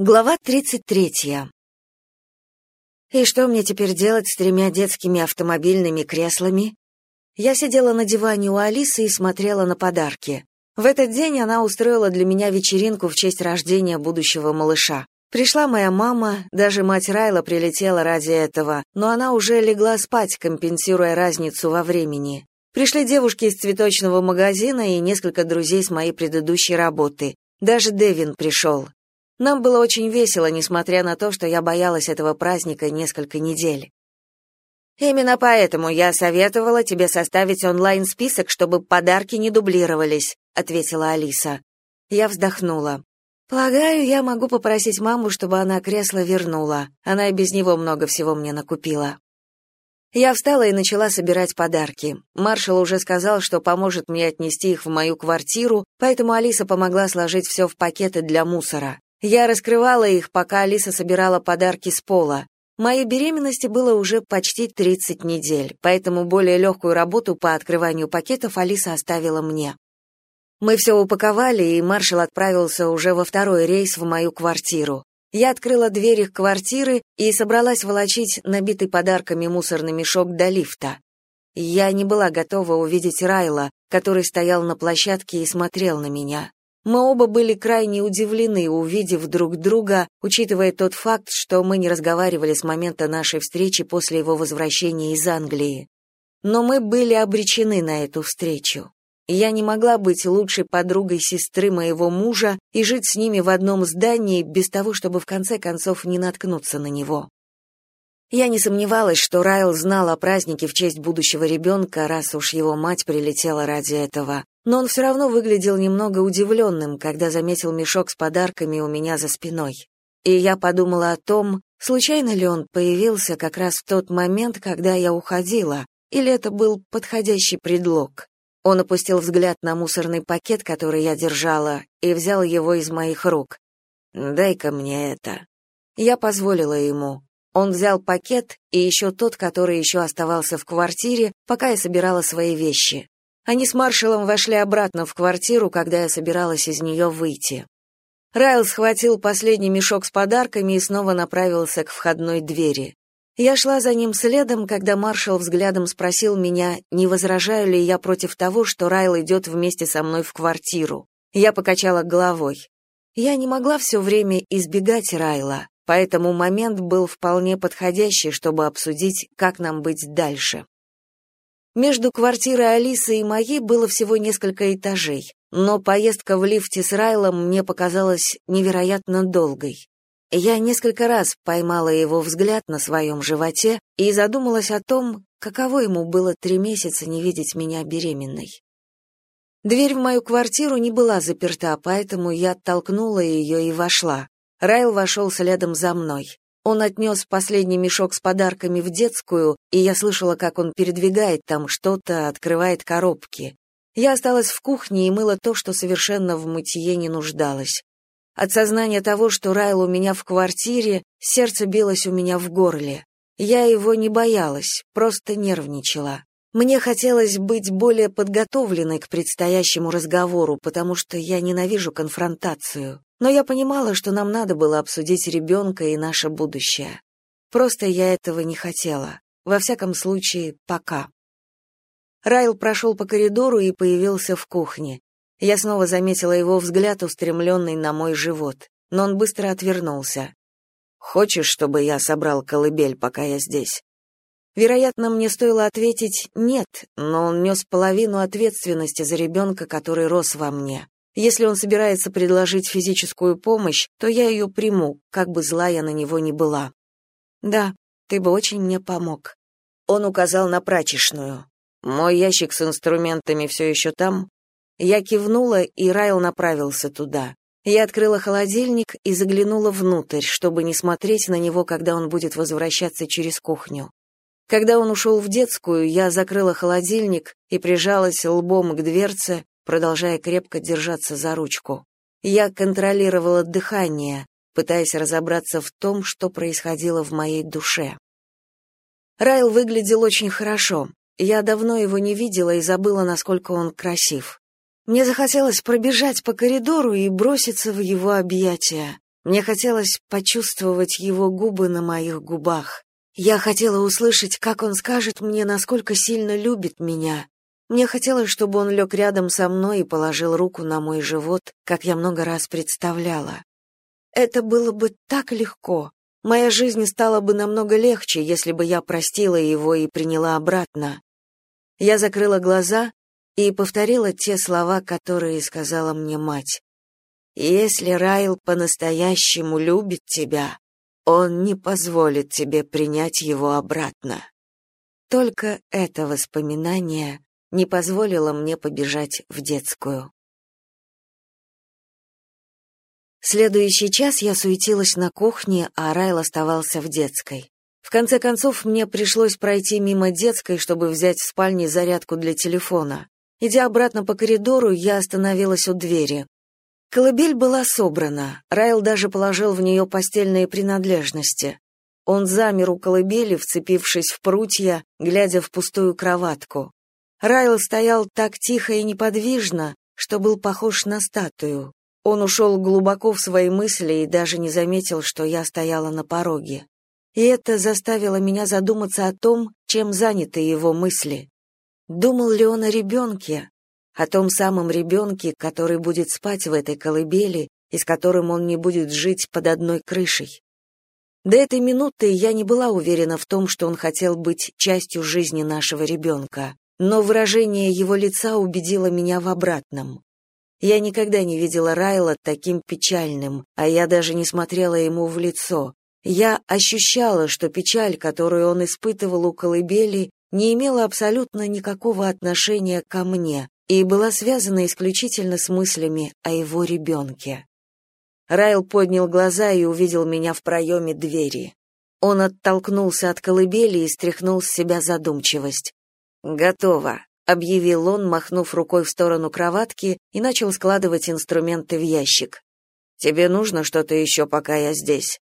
Глава 33. И что мне теперь делать с тремя детскими автомобильными креслами? Я сидела на диване у Алисы и смотрела на подарки. В этот день она устроила для меня вечеринку в честь рождения будущего малыша. Пришла моя мама, даже мать Райла прилетела ради этого, но она уже легла спать, компенсируя разницу во времени. Пришли девушки из цветочного магазина и несколько друзей с моей предыдущей работы. Даже Дэвин пришел. Нам было очень весело, несмотря на то, что я боялась этого праздника несколько недель. Именно поэтому я советовала тебе составить онлайн-список, чтобы подарки не дублировались, ответила Алиса. Я вздохнула. Полагаю, я могу попросить маму, чтобы она кресло вернула. Она и без него много всего мне накупила. Я встала и начала собирать подарки. Маршал уже сказал, что поможет мне отнести их в мою квартиру, поэтому Алиса помогла сложить все в пакеты для мусора. Я раскрывала их, пока Алиса собирала подарки с пола. Моей беременности было уже почти 30 недель, поэтому более легкую работу по открыванию пакетов Алиса оставила мне. Мы все упаковали, и маршал отправился уже во второй рейс в мою квартиру. Я открыла дверь их квартиры и собралась волочить набитый подарками мусорный мешок до лифта. Я не была готова увидеть Райла, который стоял на площадке и смотрел на меня. Мы оба были крайне удивлены, увидев друг друга, учитывая тот факт, что мы не разговаривали с момента нашей встречи после его возвращения из Англии. Но мы были обречены на эту встречу. Я не могла быть лучшей подругой сестры моего мужа и жить с ними в одном здании без того, чтобы в конце концов не наткнуться на него. Я не сомневалась, что Райл знал о празднике в честь будущего ребенка, раз уж его мать прилетела ради этого но он все равно выглядел немного удивленным, когда заметил мешок с подарками у меня за спиной. И я подумала о том, случайно ли он появился как раз в тот момент, когда я уходила, или это был подходящий предлог. Он опустил взгляд на мусорный пакет, который я держала, и взял его из моих рук. «Дай-ка мне это». Я позволила ему. Он взял пакет и еще тот, который еще оставался в квартире, пока я собирала свои вещи. Они с маршалом вошли обратно в квартиру, когда я собиралась из нее выйти. Райл схватил последний мешок с подарками и снова направился к входной двери. Я шла за ним следом, когда маршал взглядом спросил меня, не возражаю ли я против того, что Райл идет вместе со мной в квартиру. Я покачала головой. Я не могла все время избегать Райла, поэтому момент был вполне подходящий, чтобы обсудить, как нам быть дальше. Между квартирой Алисы и моей было всего несколько этажей, но поездка в лифте с Райлом мне показалась невероятно долгой. Я несколько раз поймала его взгляд на своем животе и задумалась о том, каково ему было три месяца не видеть меня беременной. Дверь в мою квартиру не была заперта, поэтому я оттолкнула ее и вошла. Райл вошел следом за мной. Он отнес последний мешок с подарками в детскую, и я слышала, как он передвигает там что-то, открывает коробки. Я осталась в кухне и мыла то, что совершенно в мытье не нуждалось. От сознания того, что Райл у меня в квартире, сердце билось у меня в горле. Я его не боялась, просто нервничала. Мне хотелось быть более подготовленной к предстоящему разговору, потому что я ненавижу конфронтацию. Но я понимала, что нам надо было обсудить ребенка и наше будущее. Просто я этого не хотела. Во всяком случае, пока. Райл прошел по коридору и появился в кухне. Я снова заметила его взгляд, устремленный на мой живот, но он быстро отвернулся. «Хочешь, чтобы я собрал колыбель, пока я здесь?» Вероятно, мне стоило ответить «нет», но он нес половину ответственности за ребенка, который рос во мне. Если он собирается предложить физическую помощь, то я ее приму, как бы зла я на него ни была. Да, ты бы очень мне помог. Он указал на прачечную. Мой ящик с инструментами все еще там. Я кивнула, и Райл направился туда. Я открыла холодильник и заглянула внутрь, чтобы не смотреть на него, когда он будет возвращаться через кухню. Когда он ушел в детскую, я закрыла холодильник и прижалась лбом к дверце, продолжая крепко держаться за ручку. Я контролировала дыхание, пытаясь разобраться в том, что происходило в моей душе. Райл выглядел очень хорошо. Я давно его не видела и забыла, насколько он красив. Мне захотелось пробежать по коридору и броситься в его объятия. Мне хотелось почувствовать его губы на моих губах. Я хотела услышать, как он скажет мне, насколько сильно любит меня. Мне хотелось, чтобы он лег рядом со мной и положил руку на мой живот, как я много раз представляла. Это было бы так легко. Моя жизнь стала бы намного легче, если бы я простила его и приняла обратно. Я закрыла глаза и повторила те слова, которые сказала мне мать. Если Райл по-настоящему любит тебя, он не позволит тебе принять его обратно. Только это воспоминание не позволило мне побежать в детскую. Следующий час я суетилась на кухне, а Райл оставался в детской. В конце концов, мне пришлось пройти мимо детской, чтобы взять в спальне зарядку для телефона. Идя обратно по коридору, я остановилась у двери. Колыбель была собрана, Райл даже положил в нее постельные принадлежности. Он замер у колыбели, вцепившись в прутья, глядя в пустую кроватку. Райл стоял так тихо и неподвижно, что был похож на статую. Он ушел глубоко в свои мысли и даже не заметил, что я стояла на пороге. И это заставило меня задуматься о том, чем заняты его мысли. Думал ли он о ребенке, о том самом ребенке, который будет спать в этой колыбели и с которым он не будет жить под одной крышей. До этой минуты я не была уверена в том, что он хотел быть частью жизни нашего ребенка, но выражение его лица убедило меня в обратном. Я никогда не видела Райла таким печальным, а я даже не смотрела ему в лицо. Я ощущала, что печаль, которую он испытывал у колыбели, не имела абсолютно никакого отношения ко мне, и была связана исключительно с мыслями о его ребенке. Райл поднял глаза и увидел меня в проеме двери. Он оттолкнулся от колыбели и стряхнул с себя задумчивость. «Готово», — объявил он, махнув рукой в сторону кроватки и начал складывать инструменты в ящик. «Тебе нужно что-то еще, пока я здесь?»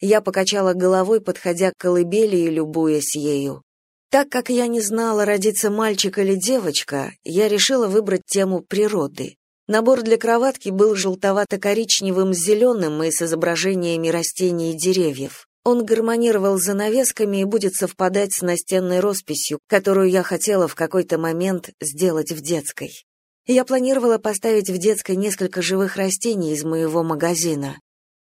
Я покачала головой, подходя к колыбели и любуясь ею. Так как я не знала, родится мальчик или девочка, я решила выбрать тему природы. Набор для кроватки был желтовато-коричневым с зеленым и с изображениями растений и деревьев. Он гармонировал с занавесками и будет совпадать с настенной росписью, которую я хотела в какой-то момент сделать в детской. Я планировала поставить в детской несколько живых растений из моего магазина.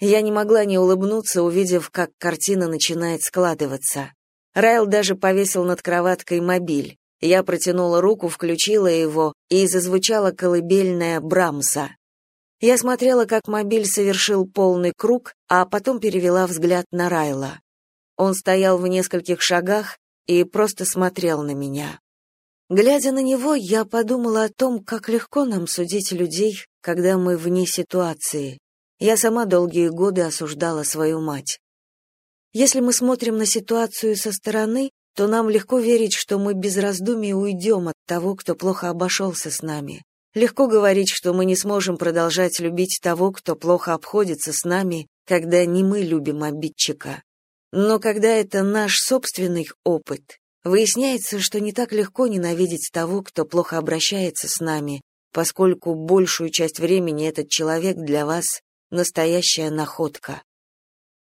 Я не могла не улыбнуться, увидев, как картина начинает складываться. Райл даже повесил над кроваткой мобиль. Я протянула руку, включила его, и зазвучала колыбельная Брамса. Я смотрела, как мобиль совершил полный круг, а потом перевела взгляд на Райла. Он стоял в нескольких шагах и просто смотрел на меня. Глядя на него, я подумала о том, как легко нам судить людей, когда мы вне ситуации. Я сама долгие годы осуждала свою мать. Если мы смотрим на ситуацию со стороны, то нам легко верить, что мы без раздумий уйдем от того, кто плохо обошелся с нами. Легко говорить, что мы не сможем продолжать любить того, кто плохо обходится с нами, когда не мы любим обидчика. Но когда это наш собственный опыт, выясняется, что не так легко ненавидеть того, кто плохо обращается с нами, поскольку большую часть времени этот человек для вас настоящая находка.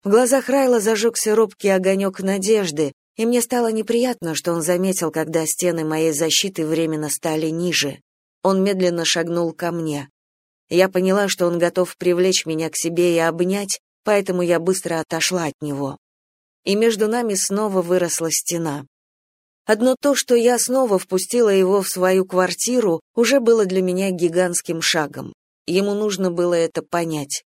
В глазах Райла зажегся робкий огонек надежды, и мне стало неприятно, что он заметил, когда стены моей защиты временно стали ниже. Он медленно шагнул ко мне. Я поняла, что он готов привлечь меня к себе и обнять, поэтому я быстро отошла от него. И между нами снова выросла стена. Одно то, что я снова впустила его в свою квартиру, уже было для меня гигантским шагом. Ему нужно было это понять.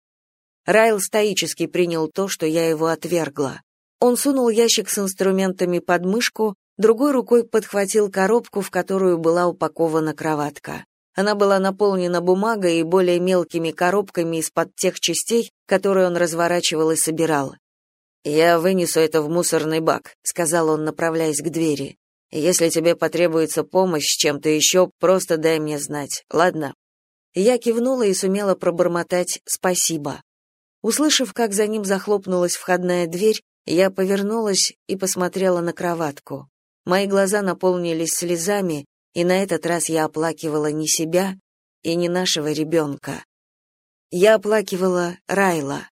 Райл стоически принял то, что я его отвергла. Он сунул ящик с инструментами под мышку, другой рукой подхватил коробку, в которую была упакована кроватка. Она была наполнена бумагой и более мелкими коробками из-под тех частей, которые он разворачивал и собирал. «Я вынесу это в мусорный бак», — сказал он, направляясь к двери. «Если тебе потребуется помощь с чем-то еще, просто дай мне знать, ладно?» Я кивнула и сумела пробормотать «спасибо». Услышав, как за ним захлопнулась входная дверь, я повернулась и посмотрела на кроватку. Мои глаза наполнились слезами, и на этот раз я оплакивала не себя и не нашего ребенка. Я оплакивала Райла.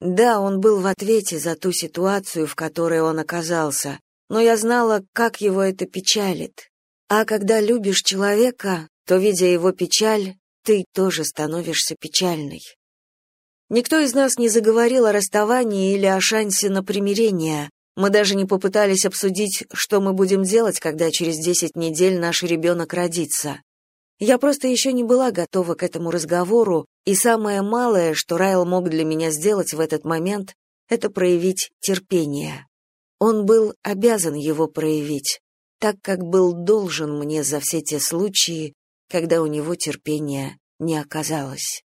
Да, он был в ответе за ту ситуацию, в которой он оказался, но я знала, как его это печалит. А когда любишь человека, то, видя его печаль, ты тоже становишься печальной. Никто из нас не заговорил о расставании или о шансе на примирение. Мы даже не попытались обсудить, что мы будем делать, когда через 10 недель наш ребенок родится. Я просто еще не была готова к этому разговору, и самое малое, что Райл мог для меня сделать в этот момент, это проявить терпение. Он был обязан его проявить, так как был должен мне за все те случаи, когда у него терпения не оказалось.